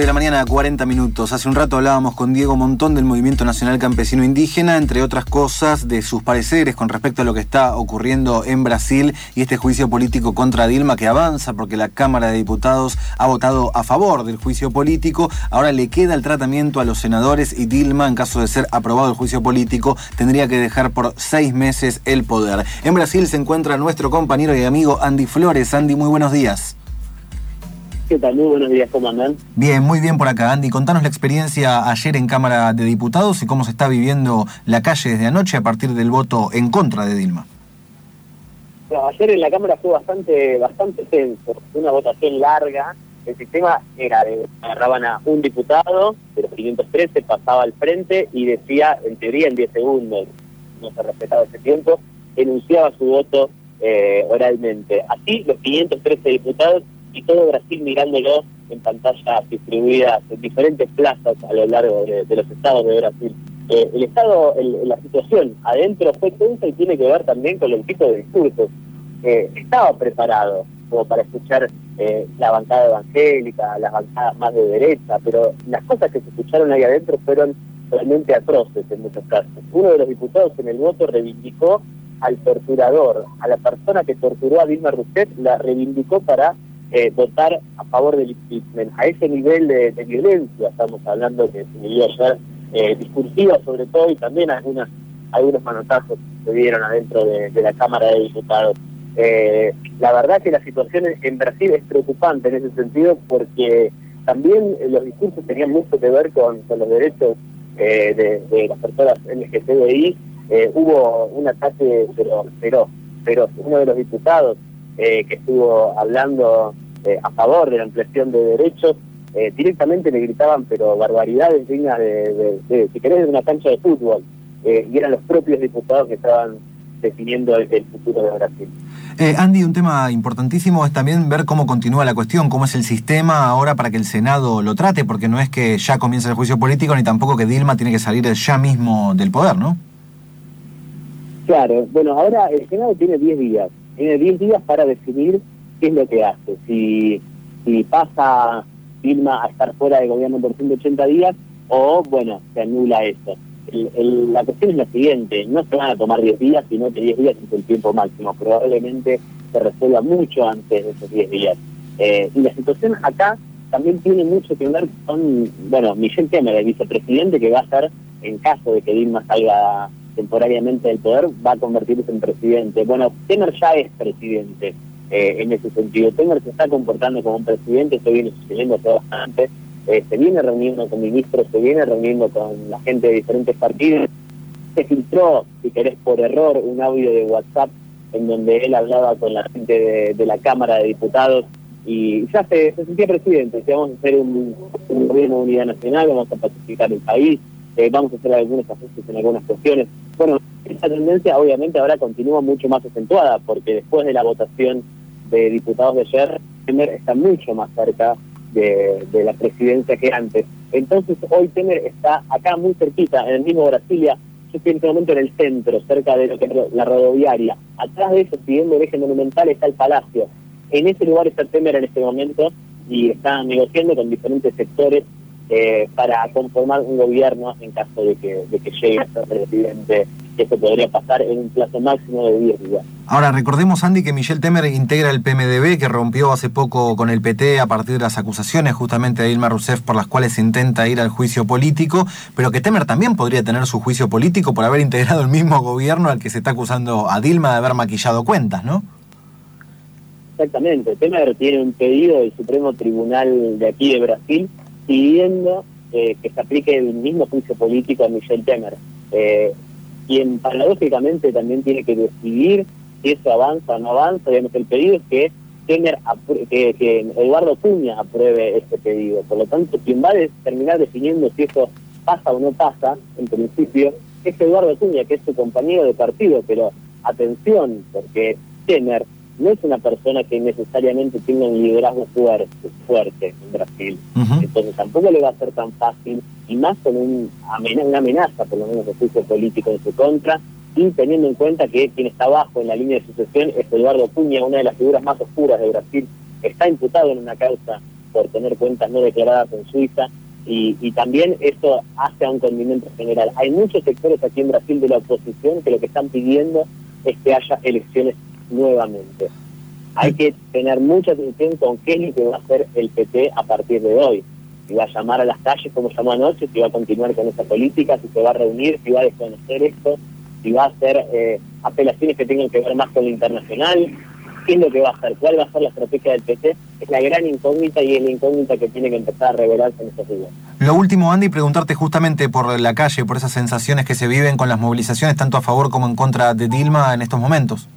de la mañana, 40 minutos. Hace un rato hablábamos con Diego Montón del Movimiento Nacional Campesino Indígena, entre otras cosas, de sus pareceres con respecto a lo que está ocurriendo en Brasil y este juicio político contra Dilma que avanza porque la Cámara de Diputados ha votado a favor del juicio político. Ahora le queda el tratamiento a los senadores y Dilma, en caso de ser aprobado el juicio político, tendría que dejar por seis meses el poder. En Brasil se encuentra nuestro compañero y amigo Andy Flores. Andy, muy buenos días. ¿Qué tal? Muy buenos días, ¿cómo andan? Bien, muy bien por acá, Andy. Contanos la experiencia ayer en Cámara de Diputados y cómo se está viviendo la calle desde anoche a partir del voto en contra de Dilma. ayer en la Cámara fue bastante bastante tenso, una votación larga. El sistema era de agarraban a un diputado de los 513, pasaba al frente y decía, en teoría, en 10 segundos, no se respetaba ese tiempo, enunciaba su voto eh, oralmente. Así, los 513 diputados y todo Brasil mirándolo en pantallas distribuidas en diferentes plazas a lo largo de, los estados de Brasil. Eh, el estado, la situación adentro fue tensa y tiene que ver también con el tipo de discursos. Eh, estaba preparado como para escuchar eh, la bancada evangélica, las bancadas más de derecha, pero las cosas que se escucharon ahí adentro fueron realmente atroces en muchos casos. Uno de los diputados en el voto reivindicó al torturador, a la persona que torturó a Dilma Rousseff, la reivindicó para eh, votar a favor del impeachment. A ese nivel de, violencia estamos hablando que se vivió ayer, eh, discursiva sobre todo, y también algunas, algunos manotazos se dieron adentro de, la Cámara de Diputados. Eh, la verdad que la situación en Brasil es preocupante en ese sentido porque también los discursos tenían mucho que ver con, los derechos eh, de, las personas LGTBI. hubo un ataque pero, pero, pero uno de los diputados que estuvo hablando eh, a favor de la ampliación de derechos, eh, directamente le gritaban, pero barbaridades dignas de, si querés, de una cancha de fútbol. Eh, y eran los propios diputados que estaban definiendo el, futuro de Brasil. Andy, un tema importantísimo es también ver cómo continúa la cuestión, cómo es el sistema ahora para que el Senado lo trate, porque no es que ya comience el juicio político, ni tampoco que Dilma tiene que salir ya mismo del poder, ¿no? Claro, bueno, ahora el Senado tiene 10 días, tiene 10 días para definir qué es lo que hace. Si, si pasa firma a estar fuera del gobierno por 180 días o, bueno, se anula eso. la cuestión es la siguiente, no se van a tomar 10 días, sino que 10 días es el tiempo máximo. Probablemente se resuelva mucho antes de esos 10 días. Eh, y la situación acá también tiene mucho que ver con, bueno, Michel Temer, el vicepresidente, que va a ser, en caso de que Dilma salga temporariamente del poder, va a convertirse en presidente. Bueno, Temer ya es presidente. Eh, en ese sentido. Temer se está comportando como un presidente, se viene sucediendo bastante, eh, se viene reuniendo con ministros, se viene reuniendo con la gente de diferentes partidos. Se filtró, si querés, por error, un audio de WhatsApp en donde él hablaba con la gente de, la Cámara de Diputados y ya se, sentía presidente, si vamos a hacer un, gobierno de unidad nacional, vamos a pacificar el país, eh, vamos a hacer algunos ajustes en algunas cuestiones. Bueno, esa tendencia obviamente ahora continúa mucho más acentuada, porque después de la votación de diputados de ayer, Temer está mucho más cerca de, la presidencia que antes. Entonces hoy Temer está acá muy cerquita, en el mismo Brasilia, yo en este momento en el centro, cerca de lo que es la rodoviaria. Atrás de eso, siguiendo el eje monumental, está el palacio. En ese lugar está Temer en este momento y está negociando con diferentes sectores eh, para conformar un gobierno en caso de que, de que llegue a ser presidente eso podría pasar en un plazo máximo de 10 días. Ahora, recordemos, Andy, que Michel Temer integra el PMDB, que rompió hace poco con el PT a partir de las acusaciones justamente de Dilma Rousseff por las cuales intenta ir al juicio político, pero que Temer también podría tener su juicio político por haber integrado el mismo gobierno al que se está acusando a Dilma de haber maquillado cuentas, ¿no? Exactamente. Temer tiene un pedido del Supremo Tribunal de aquí de Brasil pidiendo eh, que se aplique el mismo juicio político a Michel Temer. Eh, quien paradójicamente también tiene que decidir si eso avanza o no avanza. Digamos, el pedido es que, Temer, que, que Eduardo Cuña apruebe este pedido. Por lo tanto, quien va a terminar definiendo si eso pasa o no pasa, en principio, es Eduardo Cuña, que es su compañero de partido, pero atención, porque Temer no es una persona que necesariamente tenga un liderazgo fuerte, fuerte en Brasil. Entonces tampoco le va a ser tan fácil, y más con un una amenaza, por lo menos de juicio político en su contra, y teniendo en cuenta que quien está abajo en la línea de sucesión es Eduardo Cuña, una de las figuras más oscuras de Brasil, está imputado en una causa por tener cuentas no declaradas en Suiza. Y, también esto hace a un condimento general. Hay muchos sectores aquí en Brasil de la oposición que lo que están pidiendo es que haya elecciones nuevamente. Hay que tener mucha atención con qué es lo que va a hacer el PT a partir de hoy. Si va a llamar a las calles como llamó anoche, si va a continuar con esa política, si se va a reunir, si va a desconocer esto, si va a hacer eh, apelaciones que tengan que ver más con lo internacional, qué es lo que va a hacer, cuál va a ser la estrategia del PT, es la gran incógnita y es la incógnita que tiene que empezar a revelarse en estos días. Lo último, Andy, preguntarte justamente por la calle, por esas sensaciones que se viven con las movilizaciones tanto a favor como en contra de Dilma en estos momentos.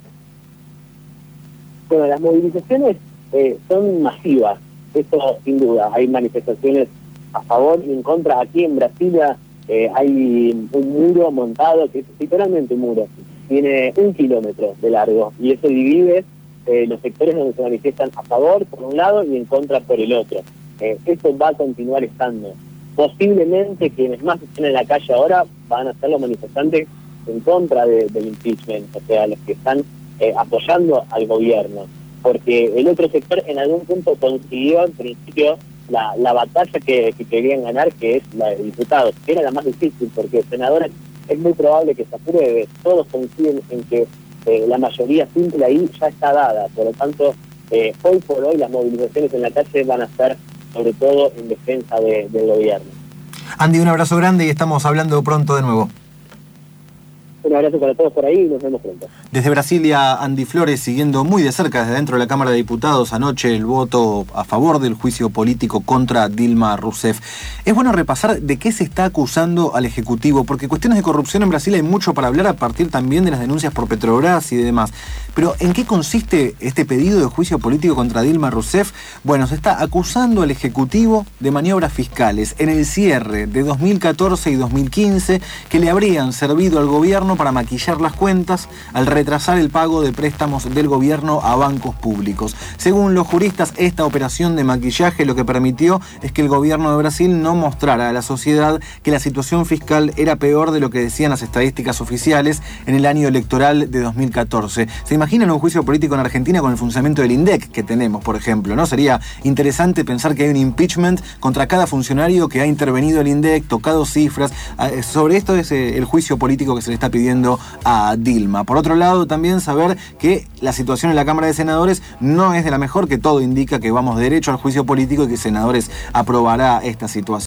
Bueno, las movilizaciones eh, son masivas, eso sin duda. Hay manifestaciones a favor y en contra. Aquí en Brasilia eh, hay un muro montado, que es literalmente un muro, tiene un kilómetro de largo y eso divide eh, los sectores donde se manifiestan a favor por un lado y en contra por el otro. Eh, eso va a continuar estando. Posiblemente quienes más estén en la calle ahora van a ser los manifestantes en contra del impeachment, o sea, los que están eh, apoyando al gobierno, porque el otro sector en algún punto consiguió al principio la, la batalla que, querían ganar, que es la de diputados, que era la más difícil, porque senadores es muy probable que se apruebe, todos coinciden en que eh, la mayoría simple ahí ya está dada, por lo tanto, eh, hoy por hoy las movilizaciones en la calle van a ser sobre todo en defensa del gobierno. Andy, un abrazo grande y estamos hablando pronto de nuevo. Un abrazo para todos por ahí y nos vemos pronto. Desde Brasilia, Andy Flores, siguiendo muy de cerca desde dentro de la Cámara de Diputados anoche el voto a favor del juicio político contra Dilma Rousseff. Es bueno repasar de qué se está acusando al Ejecutivo, porque cuestiones de corrupción en Brasil hay mucho para hablar a partir también de las denuncias por Petrobras y demás. Pero ¿en qué consiste este pedido de juicio político contra Dilma Rousseff? Bueno, se está acusando al Ejecutivo de maniobras fiscales en el cierre de 2014 y 2015 que le habrían servido al gobierno para maquillar las cuentas al retrasar el pago de préstamos del gobierno a bancos públicos. Según los juristas, esta operación de maquillaje lo que permitió es que el gobierno de Brasil no mostrara a la sociedad que la situación fiscal era peor de lo que decían las estadísticas oficiales en el año electoral de 2014. ¿Se imaginan un juicio político en Argentina con el funcionamiento del INDEC que tenemos, por ejemplo? ¿no? Sería interesante pensar que hay un impeachment contra cada funcionario que ha intervenido el INDEC, tocado cifras. Ah, sobre esto es eh, el juicio político que se le está pidiendo a Dilma. Por otro lado, también saber que la situación en la Cámara de Senadores no es de la mejor, que todo indica que vamos derecho al juicio político y que senadores aprobará esta situación.